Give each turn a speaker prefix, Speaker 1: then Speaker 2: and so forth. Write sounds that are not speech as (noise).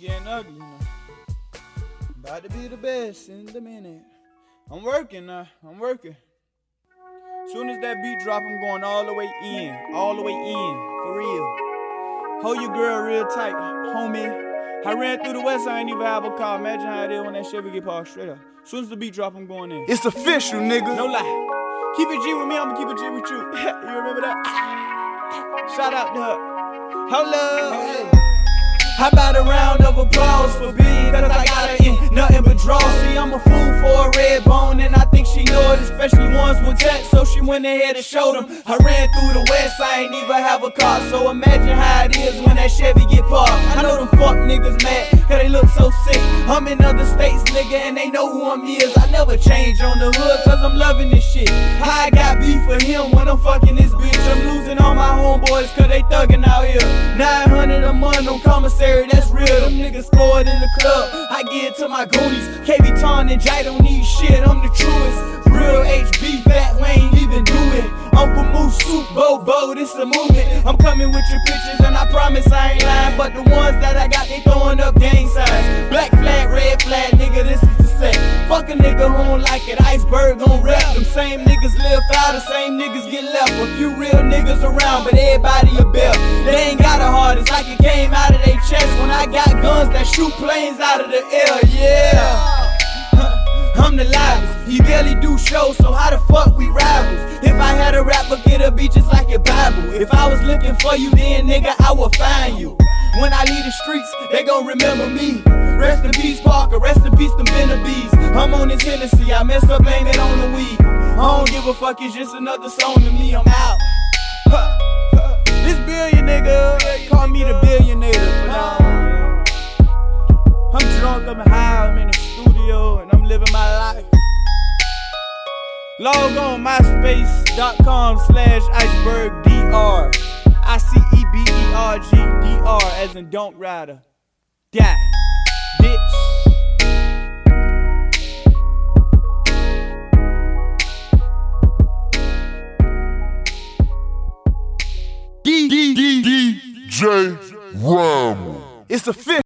Speaker 1: getting ugly now. About to be the best in the minute. I'm working now. I'm working. Soon as that beat drop, I'm going all the way in. All the way in. For real. Hold your girl real tight, homie. I ran through the west, I ain't even have a car. Imagine how it is when that Chevy get parked straight up. Soon as the beat drop, I'm going in.
Speaker 2: It's official, nigga.
Speaker 1: No lie. Keep it G with me, I'ma keep it G with you. (laughs) you remember that? Ah. Shout out to her. Hold up. How about a round of applause for B? Cause I got her in nothing but draw. See, I'm a fool for a red bone, and I think she know it, especially ones with text. So she went ahead and showed them. I ran through the west, I ain't even have a car. So imagine how it is when that Chevy get parked. I know them fuck niggas mad, cause they look so sick. I'm in other states, nigga, and they know who I'm is. I never change on the hood, cause I'm loving this shit. I got beef for him when I'm fucking this bitch. I'm losing all my homeboys, cause they thuggin' out here. 900 a month on commissary that's real. Them niggas scored in the club. I get to my goonies. KB Ton and Jai don't need shit. I'm the truest. Real HB fat, we ain't even do it. Uncle Moose, Soup, Bobo, this a movement. I'm coming with your pictures and I promise I ain't lying. But the ones that I got, they throwing up gang signs. Black flag, red flag, nigga, this is the set. Fuck a nigga who don't like it. Iceberg gon' rap. Them same niggas live foul, the same niggas get left. A few real niggas around, but everybody a bell. They ain't got a heart, it's like it came out of their chest when I got guns that shoot planes out of the air, yeah. (laughs) I'm the livest. He barely do shows, so how the fuck we rivals? If I had a rapper, get a beat just like a Bible. If I was looking for you, then nigga, I would find you. When I leave the streets, they gon' remember me. Rest in peace, Parker. Rest in peace, them Bees. I'm on this Hennessy. I messed up, blame it on the weed. I don't give a fuck, it's just another song to me. I'm out. This billion nigga, call me the billionaire. I'm drunk, I'm high, I'm in the studio, and I'm living my life. Log on myspace.com slash iceberg dr. I C E B E R G D R as in don't rider. Die,
Speaker 2: D D D J Ram. It's official.